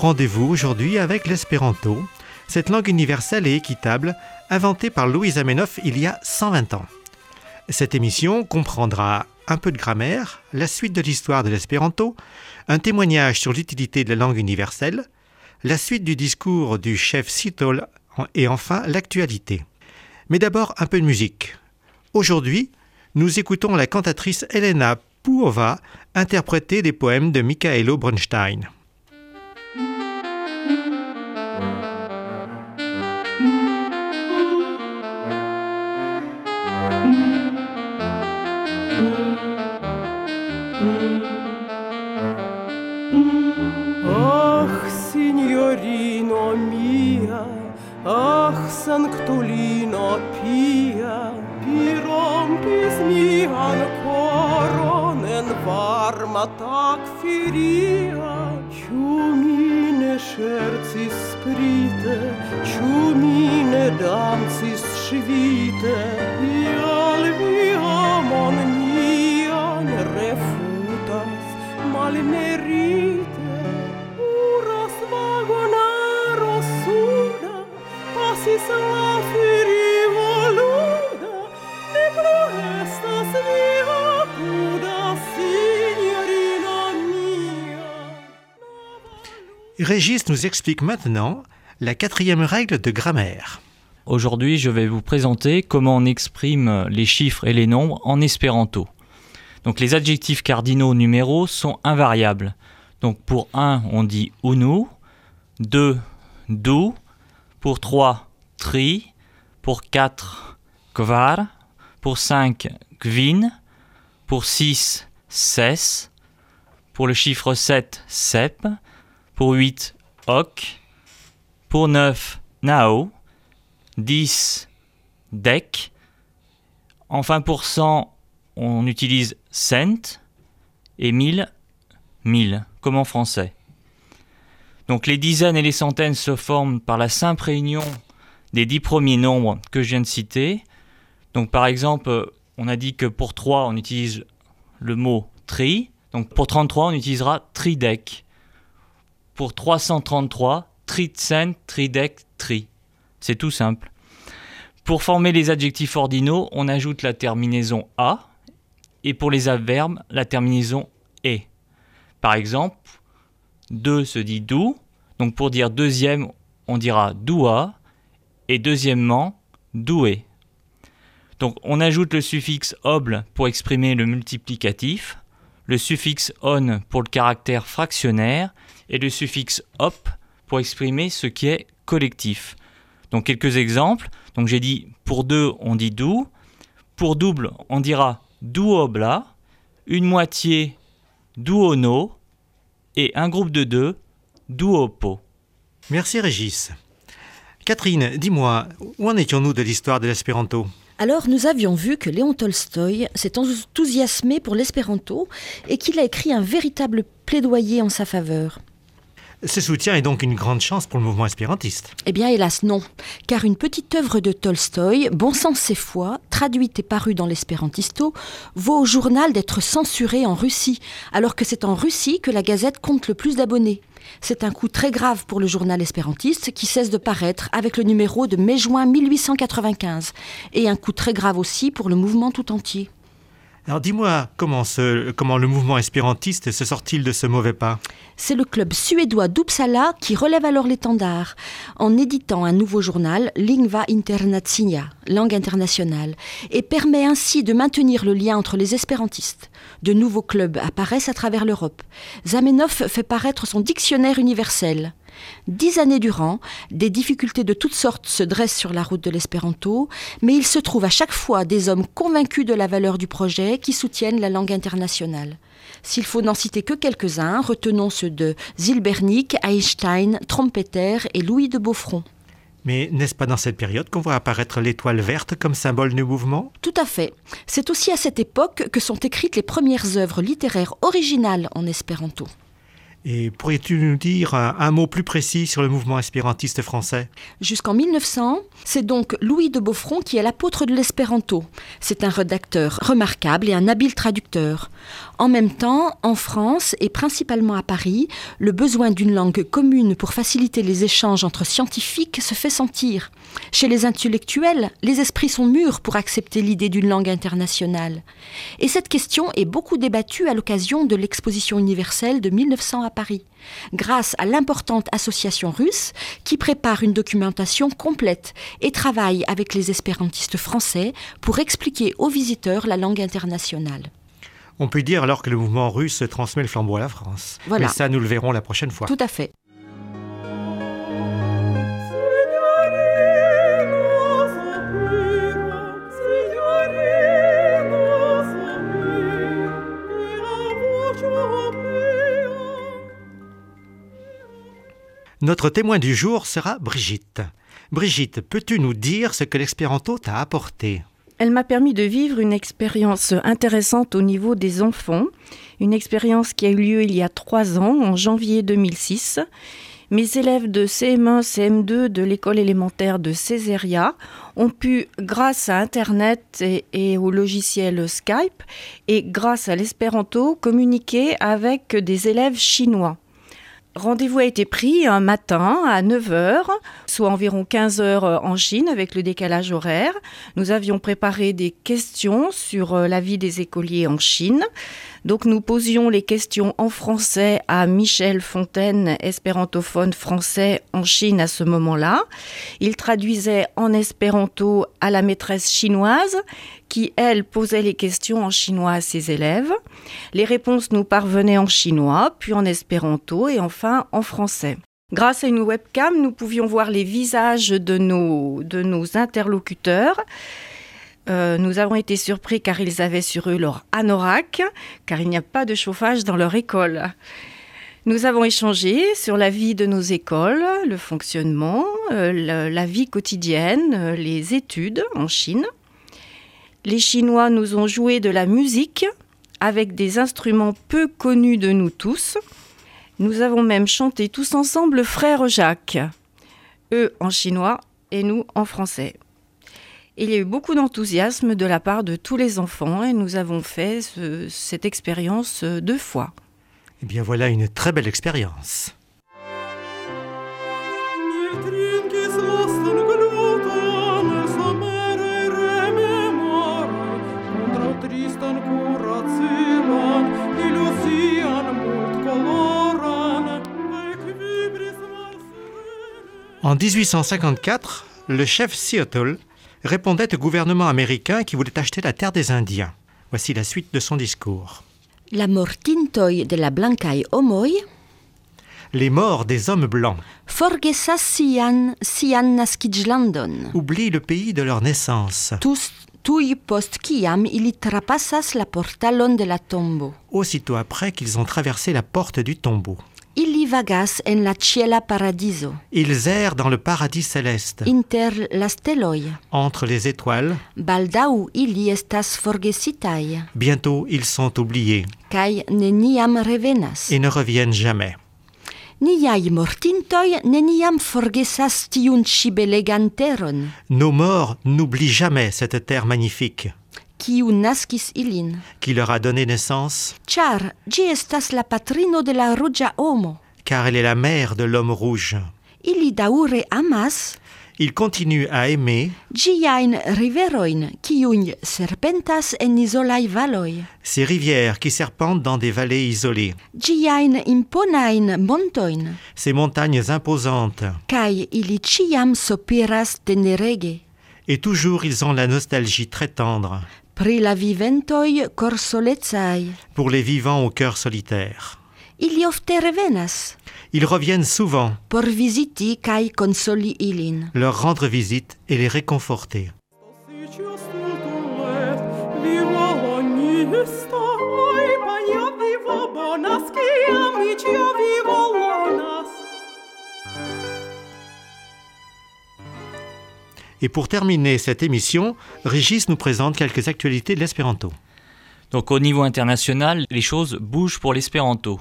Rendez-vous aujourd'hui avec l'espéranto, cette langue universelle et équitable inventée par Louis Zamenhof il y a 120 ans. Cette émission comprendra un peu de grammaire, la suite de l'histoire de l'espéranto, un témoignage sur l'utilité de la langue universelle, la suite du discours du chef Sitol et enfin l'actualité. Mais d'abord un peu de musique. Aujourd'hui, nous écoutons la cantatrice Elena Pouova interpréter des poèmes de Michaelo Bronstein. Ach, sanctulino pia, pi rompis mian coron varma tac firia. Ciu mine schercis sprite, ciu mine dancis svite, ial vi amon mian refutas malmerite. Régis nous explique maintenant la quatrième règle de grammaire. Aujourd'hui, je vais vous présenter comment on exprime les chiffres et les nombres en espéranto. Donc les adjectifs cardinaux numéros sont invariables. Donc pour 1, on dit unu, 2, du, pour 3, tri, pour 4, kvar, pour 5, kvin, pour 6, ses, pour le chiffre 7, sep, pour 8, ok, pour 9, nao, 10, dec, enfin pour 100, on utilise cent, et 1000, 1000, comme en français. Donc les dizaines et les centaines se forment par la simple réunion des dix premiers nombres que je viens de citer. Donc par exemple, on a dit que pour 3, on utilise le mot tri. Donc pour 33, on utilisera tridec. Pour 333, tritcent, tridec, tri. C'est tout simple. Pour former les adjectifs ordinaux, on ajoute la terminaison a et pour les adverbes, la terminaison et. Par exemple, deux se dit dou, donc pour dire deuxième, on dira doua et deuxièmement doué. Donc on ajoute le suffixe oble pour exprimer le multiplicatif, le suffixe on pour le caractère fractionnaire et le suffixe op pour exprimer ce qui est collectif. Donc quelques exemples. Donc j'ai dit pour deux on dit dou, pour double on dira duobla, une moitié duono et un groupe de deux duopo. Merci Régis. Catherine, dis-moi, où en étions-nous de l'histoire de l'espéranto? Alors, nous avions vu que Léon Tolstoï s'est enthousiasmé pour l'espéranto et qu'il a écrit un véritable plaidoyer en sa faveur. Ce soutien est donc une grande chance pour le mouvement espérantiste. Eh bien, hélas, non, car une petite œuvre de Tolstoï, Bon sens et foi, traduite et parue dans l'espérantisto, vaut au journal d'être censuré en Russie, alors que c'est en Russie que la gazette compte le plus d'abonnés. C'est un coup très grave pour le journal espérantiste qui cesse de paraître avec le numéro de mai-juin 1895, et un coup très grave aussi pour le mouvement tout entier. Alors dis-moi, comment, le mouvement espérantiste se sort-il de ce mauvais pas? C'est le club suédois d'Uppsala qui relève alors l'étendard en éditant un nouveau journal, Lingva Internationale, langue internationale, et permet ainsi de maintenir le lien entre les espérantistes. De nouveaux clubs apparaissent à travers l'Europe. Zamenhof fait paraître son dictionnaire universel. Dix années durant, des difficultés de toutes sortes se dressent sur la route de l'espéranto, mais il se trouve à chaque fois des hommes convaincus de la valeur du projet qui soutiennent la langue internationale. S'il faut n'en citer que quelques-uns, retenons ceux de Zilbernick, Einstein, Trompeter et Louis de Beaufront. Mais n'est-ce pas dans cette période qu'on voit apparaître l'étoile verte comme symbole du mouvement? Tout à fait. C'est aussi à cette époque que sont écrites les premières œuvres littéraires originales en espéranto. Et pourrais-tu nous dire un, un mot plus précis sur le mouvement espérantiste français? Jusqu'en 1900, c'est donc Louis de Beaufront qui est l'apôtre de l'espéranto. C'est un rédacteur remarquable et un habile traducteur. En même temps, en France et principalement à Paris, le besoin d'une langue commune pour faciliter les échanges entre scientifiques se fait sentir. Chez les intellectuels, les esprits sont mûrs pour accepter l'idée d'une langue internationale. Et cette question est beaucoup débattue à l'occasion de l'exposition universelle de 1900 à Paris, grâce à l'importante association russe qui prépare une documentation complète et travaille avec les espérantistes français pour expliquer aux visiteurs la langue internationale. On peut dire alors que le mouvement russe transmet le flambeau à la France. Voilà. Mais ça, nous le verrons la prochaine fois. Tout à fait. Notre témoin du jour sera Brigitte. Brigitte, peux-tu nous dire ce que l'espéranto t'a apporté? Elle m'a permis de vivre une expérience intéressante au niveau des enfants, une expérience qui a eu lieu il y a trois ans, en janvier 2006. Mes élèves de CM1, CM2 de l'école élémentaire de Césaria ont pu, grâce à Internet et, et au logiciel Skype, et grâce à l'espéranto, communiquer avec des élèves chinois. Rendez-vous a été pris un matin à 9h, soit environ 15h en Chine avec le décalage horaire. Nous avions préparé des questions sur euh, la vie des écoliers en Chine. Donc nous posions les questions en français à Michel Fontaine, espérantophone français en Chine à ce moment-là. Il traduisait en espéranto à la maîtresse chinoise qui, elle, posait les questions en chinois à ses élèves. Les réponses nous parvenaient en chinois, puis en espéranto et enfin en français. Grâce à une webcam, nous pouvions voir les visages de nos, de nos interlocuteurs. Euh, nous avons été surpris car ils avaient sur eux leur anorak, car il n'y a pas de chauffage dans leur école. Nous avons échangé sur la vie de nos écoles, le fonctionnement, euh, la, vie quotidienne, euh, les études en Chine. Les Chinois nous ont joué de la musique avec des instruments peu connus de nous tous. Nous avons même chanté tous ensemble Frère Jacques, eux en chinois et nous en français. Il y a eu beaucoup d'enthousiasme de la part de tous les enfants et nous avons fait ce- cette expérience euh, deux fois. Eh bien voilà une très belle expérience. En 1854, le chef Seattle répondait au gouvernement américain qui voulait acheter la terre des Indiens. Voici la suite de son discours. La mortintoi de la blancai homoi Les morts des hommes blancs forgesas sian sian naskidjlandon. oublient le pays de leur naissance. Tous tui post kiam ili trapassas la portalon de la tombo. aussitôt après qu'ils ont traversé la porte du tombeau. Ili vagas en la ciela paradiso, Ils errent dans le paradis céleste, inter la steloi. entre les étoiles. Baldau ili estas forgesitai, Bientôt, ils sont oubliés kai neniam revenas. et ne reviennent jamais. Niai mortintoi neniam forgesas tiun ci belegan teron, Nos morts n'oublient jamais cette terre magnifique kiu naskis ilin? qui leur a donné naissance, Char gi estas la patrino de la ruĝa homo. Car elle est la mère de l'homme rouge. Ili amas Ils continuent à aimer kiujn serpentas en izolaj valoj, ces rivières qui serpentent dans des vallées isolées, ĝiajn imponajn montojn, ces montagnes imposantes, ili sopiras tenerege. et toujours ils ont la nostalgie très tendre Pri la pour les vivants au cœur solitaire. Ils reviennent souvent. Por visiti kaj konsoli ilin. Leur rendre visite et les réconforter. Et pour terminer cette émission, Régis nous présente quelques actualités de l'espéranto. Donc au niveau international, les choses bougent pour l'espéranto.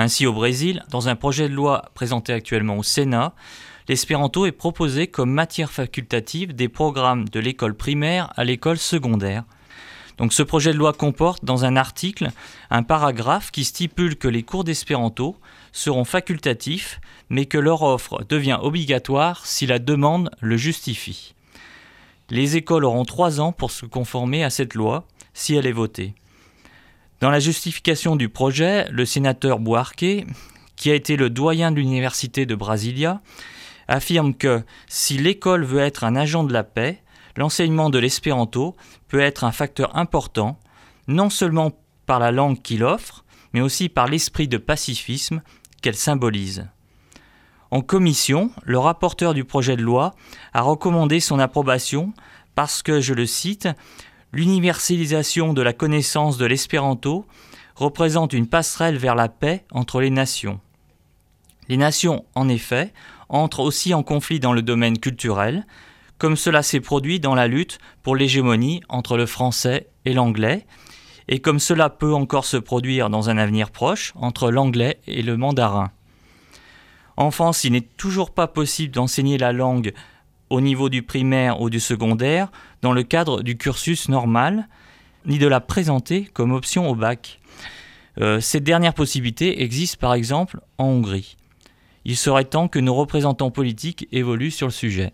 Ainsi, au Brésil, dans un projet de loi présenté actuellement au Sénat, l'espéranto est proposé comme matière facultative des programmes de l'école primaire à l'école secondaire. Donc ce projet de loi comporte dans un article un paragraphe qui stipule que les cours d'espéranto seront facultatifs, mais que leur offre devient obligatoire si la demande le justifie. Les écoles auront trois ans pour se conformer à cette loi, si elle est votée. Dans la justification du projet, le sénateur Buarque, qui a été le doyen de l'université de Brasilia, affirme que si l'école veut être un agent de la paix, l'enseignement de l'espéranto peut être un facteur important, non seulement par la langue qu'il offre, mais aussi par l'esprit de pacifisme qu'elle symbolise. En commission, le rapporteur du projet de loi a recommandé son approbation parce que, je le cite, l'universalisation de la connaissance de l'espéranto représente une passerelle vers la paix entre les nations. Les nations, en effet, entrent aussi en conflit dans le domaine culturel, comme cela s'est produit dans la lutte pour l'hégémonie entre le français et l'anglais, et comme cela peut encore se produire dans un avenir proche entre l'anglais et le mandarin. En France, il n'est toujours pas possible d'enseigner la langue au niveau du primaire ou du secondaire dans le cadre du cursus normal, ni de la présenter comme option au bac. Euh, cette dernière possibilité existe par exemple en Hongrie. Il serait temps que nos représentants politiques évoluent sur le sujet.